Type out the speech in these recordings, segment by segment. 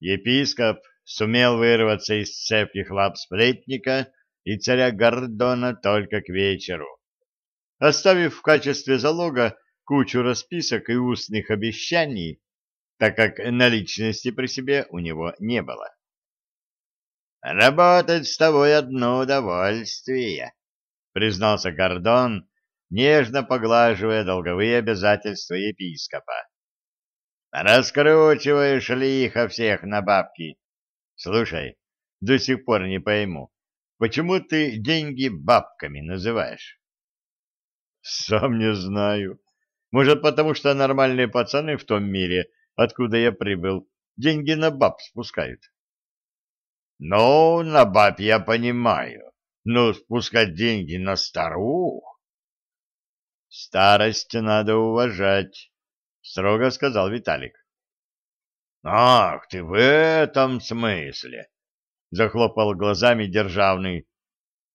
епископ сумел вырваться из цепких лап сплетника и царя Гордона только к вечеру, оставив в качестве залога кучу расписок и устных обещаний, так как наличности при себе у него не было. «Работать с тобой одно удовольствие», — признался Гордон, нежно поглаживая долговые обязательства епископа. «Раскручиваешь лихо всех на бабки. Слушай, до сих пор не пойму, почему ты деньги бабками называешь?» «Сам не знаю. Может, потому что нормальные пацаны в том мире, откуда я прибыл, деньги на баб спускают?» Ну, на баб я понимаю, но спускать деньги на старух... Старость надо уважать, строго сказал Виталик. Ах ты в этом смысле, захлопал глазами державный.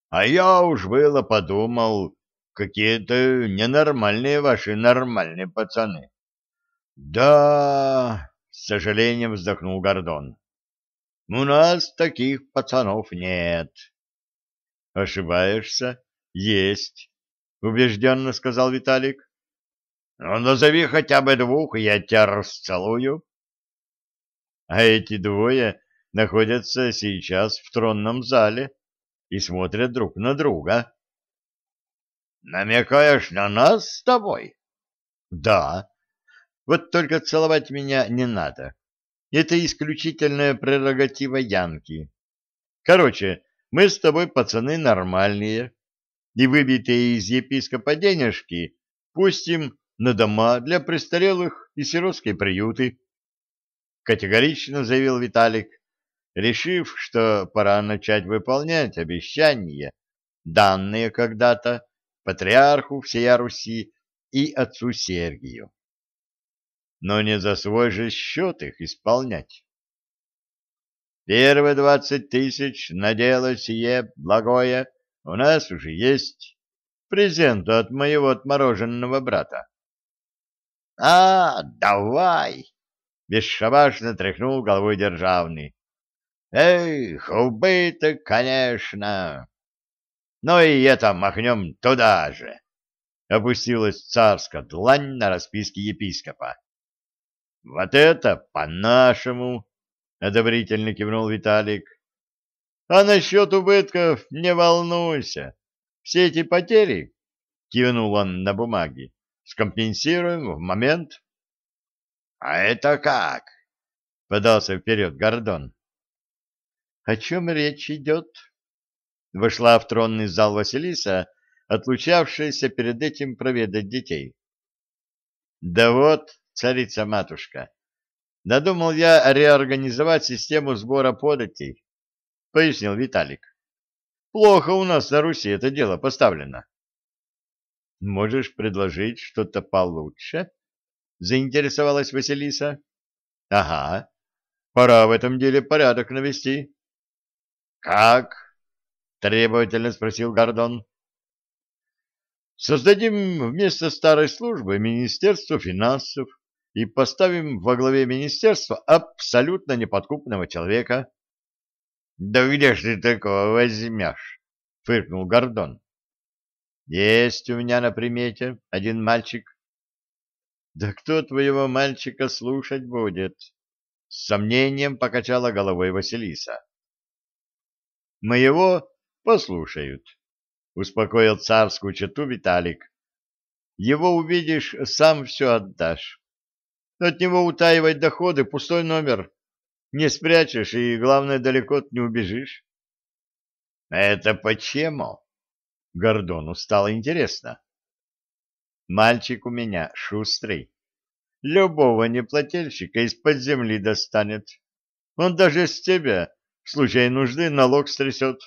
А я уж было подумал, какие-то ненормальные ваши нормальные пацаны. Да, с сожалением вздохнул Гордон. У нас таких пацанов нет. Ошибаешься? Есть, убежденно сказал Виталик. Ну, назови хотя бы двух, я тебя расцелую. А эти двое находятся сейчас в тронном зале и смотрят друг на друга. Намекаешь на нас с тобой? Да. Вот только целовать меня не надо. Это исключительная прерогатива Янки. Короче, мы с тобой, пацаны, нормальные, и выбитые из епископа денежки пустим на дома для престарелых и сиротские приюты. Категорично заявил Виталик, решив, что пора начать выполнять обещания, данные когда-то патриарху всея Руси и отцу Сергию но не за свой же счет их исполнять. Первые двадцать тысяч на дело сие благое у нас уже есть. Презент от моего отмороженного брата. — А, давай! — бесшабашно тряхнул головой державный. — Эх, убыток, конечно! Ну и это махнем туда же! — опустилась царская длань на расписке епископа. Вот это по-нашему, одобрительно кивнул Виталик. А насчет убытков не волнуйся. Все эти потери, кивнул он на бумаге, скомпенсируем в момент. А это как? Подался вперед Гордон. О чем речь идет? Вошла в тронный зал Василиса, отлучавшаяся перед этим проведать детей. Да вот, царица-матушка. Надумал я реорганизовать систему сбора податей, — пояснил Виталик. Плохо у нас на Руси это дело поставлено. — Можешь предложить что-то получше? — заинтересовалась Василиса. — Ага, пора в этом деле порядок навести. — Как? — требовательно спросил Гордон. — Создадим вместо старой службы Министерство финансов и поставим во главе министерства абсолютно неподкупного человека. — Да где ж ты такого возьмешь? — фыркнул Гордон. — Есть у меня на примете один мальчик. — Да кто твоего мальчика слушать будет? — с сомнением покачала головой Василиса. — Моего послушают, — успокоил царскую чету Виталик. — Его увидишь, сам все отдашь. От него утаивать доходы — пустой номер. Не спрячешь и, главное, далеко не убежишь. — Это почему? — Гордону стало интересно. — Мальчик у меня шустрый. Любого неплательщика из-под земли достанет. Он даже с тебя в случае нужды налог стрясет.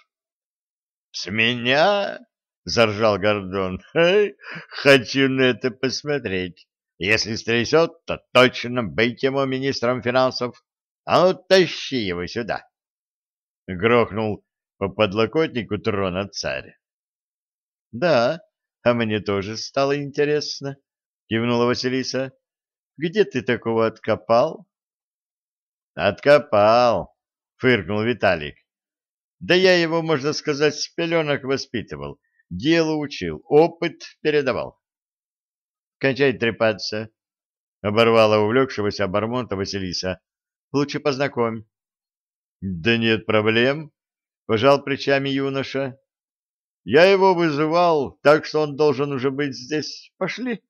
— С меня? — заржал Гордон. — Хочу на это посмотреть. Если стрясет, то точно быть ему министром финансов. А ну, тащи его сюда. Грохнул по подлокотнику трона царь. — Да, а мне тоже стало интересно, — кивнула Василиса. — Где ты такого откопал? Откопал, фыркнул Виталик. Да я его, можно сказать, с пеленок воспитывал, делу учил, опыт передавал. Кончай трепаться, оборвала увлекшегося Бармонта Василиса. Лучше познакомь. Да нет проблем, пожал плечами юноша. Я его вызывал, так что он должен уже быть здесь. Пошли.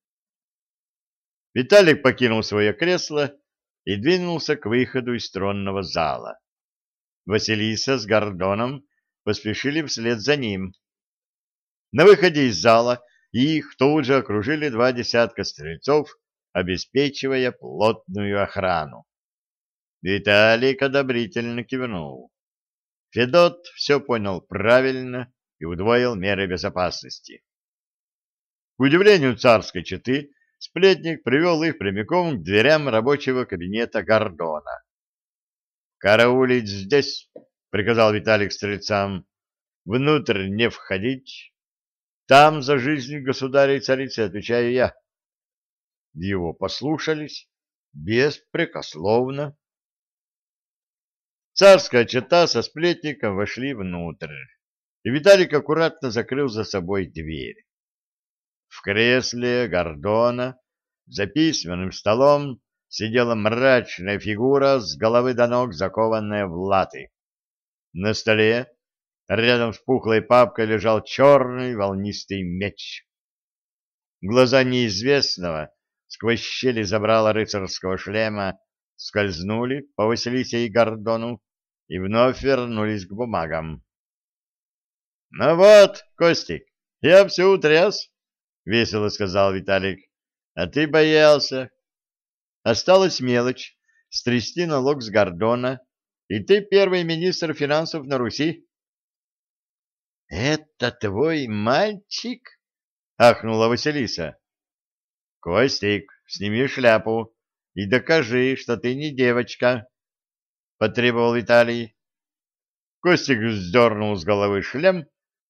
Виталик покинул свое кресло и двинулся к выходу из тронного зала. Василиса с Гордоном поспешили вслед за ним. На выходе из зала их тут же окружили два десятка стрельцов, обеспечивая плотную охрану. Виталик одобрительно кивнул. Федот все понял правильно и удвоил меры безопасности. К удивлению царской четы, сплетник привел их прямиком к дверям рабочего кабинета Гордона. «Караулить здесь!» — приказал Виталик стрельцам. «Внутрь не входить. Там за жизнь государя и царицы отвечаю я». Его послушались беспрекословно. Царская чета со сплетником вошли внутрь, и Виталик аккуратно закрыл за собой дверь. В кресле Гордона за письменным столом сидела мрачная фигура с головы до ног, закованная в латы. На столе рядом с пухлой папкой лежал черный волнистый меч. Глаза неизвестного сквозь щели забрала рыцарского шлема скользнули по Василисе и Гордону и вновь вернулись к бумагам. — Ну вот, Костик, я все утряс, — весело сказал Виталик. — А ты боялся. Осталась мелочь — стрясти налог с Гордона, и ты первый министр финансов на Руси. — Это твой мальчик? — ахнула Василиса. — Костик, сними шляпу и докажи, что ты не девочка, — потребовал Виталий. Костик вздернул с головы шлем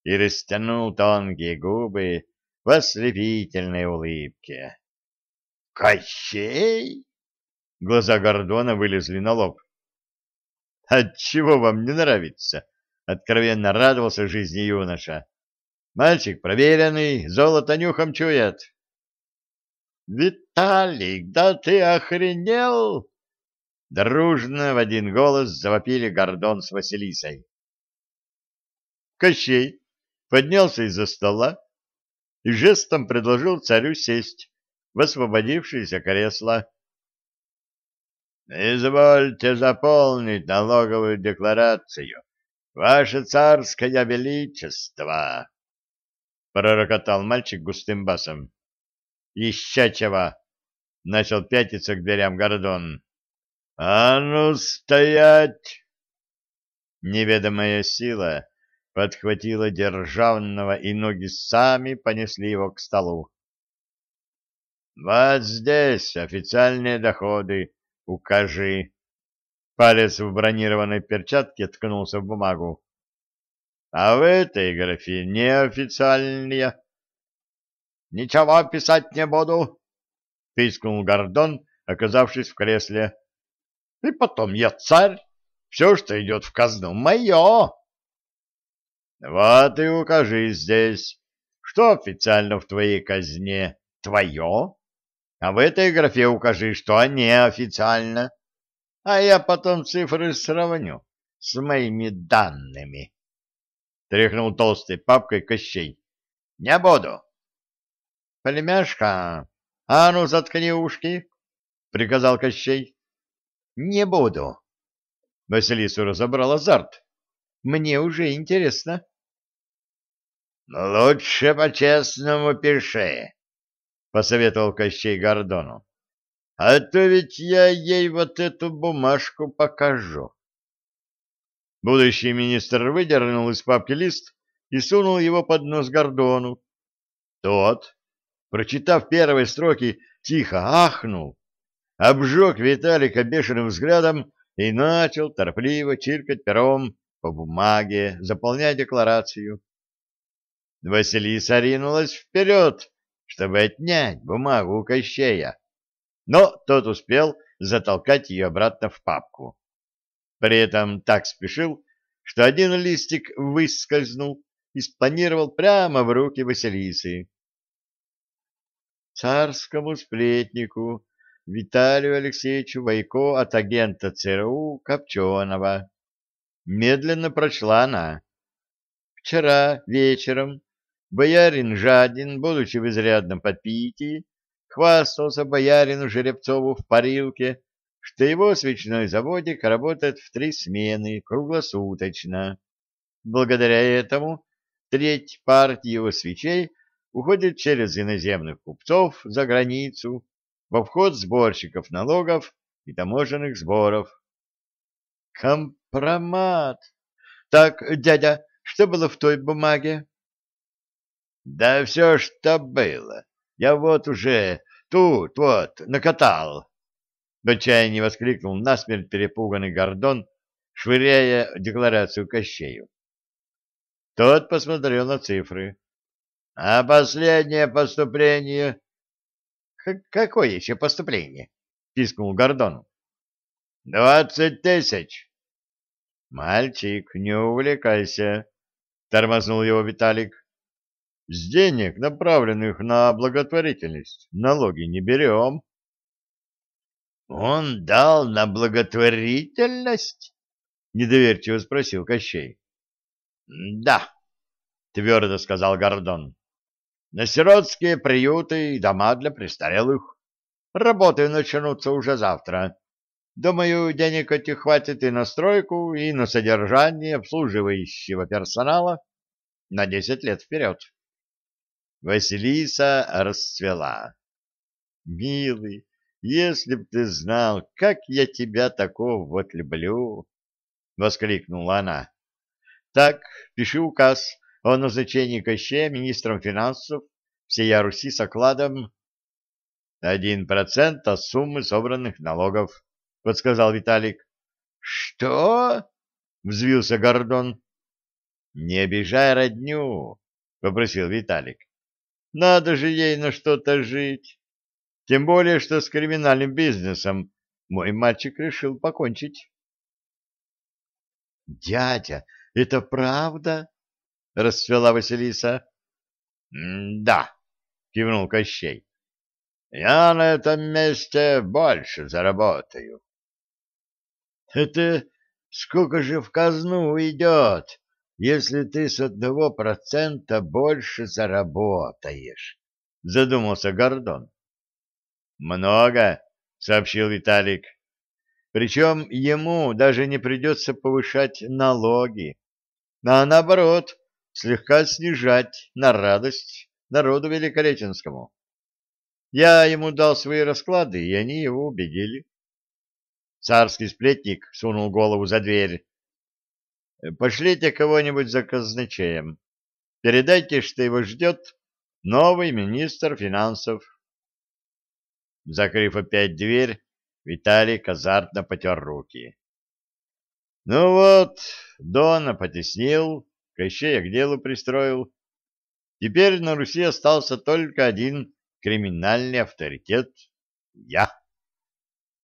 и растянул тонкие губы в ослепительной улыбке. «Кощей!» Глаза Гордона вылезли на лоб. «Отчего вам не нравится?» — откровенно радовался жизни юноша. «Мальчик проверенный, золото нюхом чует». «Виталик, да ты охренел!» Дружно в один голос завопили Гордон с Василисой. Кощей поднялся из-за стола и жестом предложил царю сесть в освободившееся кресло. «Извольте заполнить налоговую декларацию, ваше царское величество!» — пророкотал мальчик густым басом. «Еще чего!» — начал пятиться к дверям Гордон. «А ну, стоять!» Неведомая сила подхватила державного, и ноги сами понесли его к столу. «Вот здесь официальные доходы укажи». Палец в бронированной перчатке ткнулся в бумагу. «А в этой графе неофициальные». «Ничего писать не буду», — пискнул Гордон, оказавшись в кресле. «И потом я царь, все, что идет в казну, мое». Вот и укажи здесь, что официально в твоей казне твое, а в этой графе укажи, что неофициально, а я потом цифры сравню с моими данными. Тряхнул толстой папкой Кощей. Не буду. Племяшка, а ну заткни ушки, приказал Кощей. Не буду. Василису разобрал азарт. Мне уже интересно. Лучше по-честному пиши, посоветовал Кощей Гордону. А то ведь я ей вот эту бумажку покажу. Будущий министр выдернул из папки лист и сунул его под нос Гордону. Тот, прочитав первые строки, тихо ахнул, обжег Виталика бешеным взглядом и начал торопливо чиркать пером по бумаге, заполняя декларацию. Василиса ринулась вперед, чтобы отнять бумагу у Кощея, но тот успел затолкать ее обратно в папку. При этом так спешил, что один листик выскользнул и спланировал прямо в руки Василисы. Царскому сплетнику Виталию Алексеевичу Вайко от агента ЦРУ Копченого. Медленно прочла она. Вчера вечером боярин Жадин, будучи в изрядном подпитии, хвастался боярину Жеребцову в парилке, что его свечной заводик работает в три смены круглосуточно. Благодаря этому треть партии его свечей уходит через иноземных купцов за границу в обход сборщиков налогов и таможенных сборов. Компромат! Так, дядя, что было в той бумаге? Да все, что было. Я вот уже тут вот накатал. В отчаянии воскликнул насмерть перепуганный Гордон, швыряя декларацию Кощею. Тот посмотрел на цифры. — А последнее поступление Какое еще поступление? — пискнул Гордон. — Двадцать тысяч. — Мальчик, не увлекайся, — тормознул его Виталик. — С денег, направленных на благотворительность, налоги не берем. — Он дал на благотворительность? — недоверчиво спросил Кощей. — Да, — твердо сказал Гордон на сиротские приюты и дома для престарелых. Работы начнутся уже завтра. Думаю, денег этих хватит и на стройку, и на содержание обслуживающего персонала на десять лет вперед. Василиса расцвела. «Милый, если б ты знал, как я тебя такого вот люблю!» — воскликнула она. «Так, пиши указ о назначении Кощея министром финансов всея Руси с окладом один процент от суммы собранных налогов, — подсказал Виталик. — Что? — взвился Гордон. — Не обижай родню, — попросил Виталик. — Надо же ей на что-то жить. Тем более, что с криминальным бизнесом мой мальчик решил покончить. — Дядя, это правда? — расцвела Василиса. — Да, — кивнул Кощей. — Я на этом месте больше заработаю. — Это сколько же в казну уйдет, если ты с одного процента больше заработаешь? — задумался Гордон. — Много, — сообщил Виталик. — Причем ему даже не придется повышать налоги, а наоборот — слегка снижать на радость народу великореченскому. Я ему дал свои расклады, и они его убедили. Царский сплетник сунул голову за дверь. «Пошлите кого-нибудь за казначеем. Передайте, что его ждет новый министр финансов». Закрыв опять дверь, Виталий азартно потер руки. «Ну вот, Дона потеснил, Кощея к делу пристроил. Теперь на Руси остался только один криминальный авторитет — я.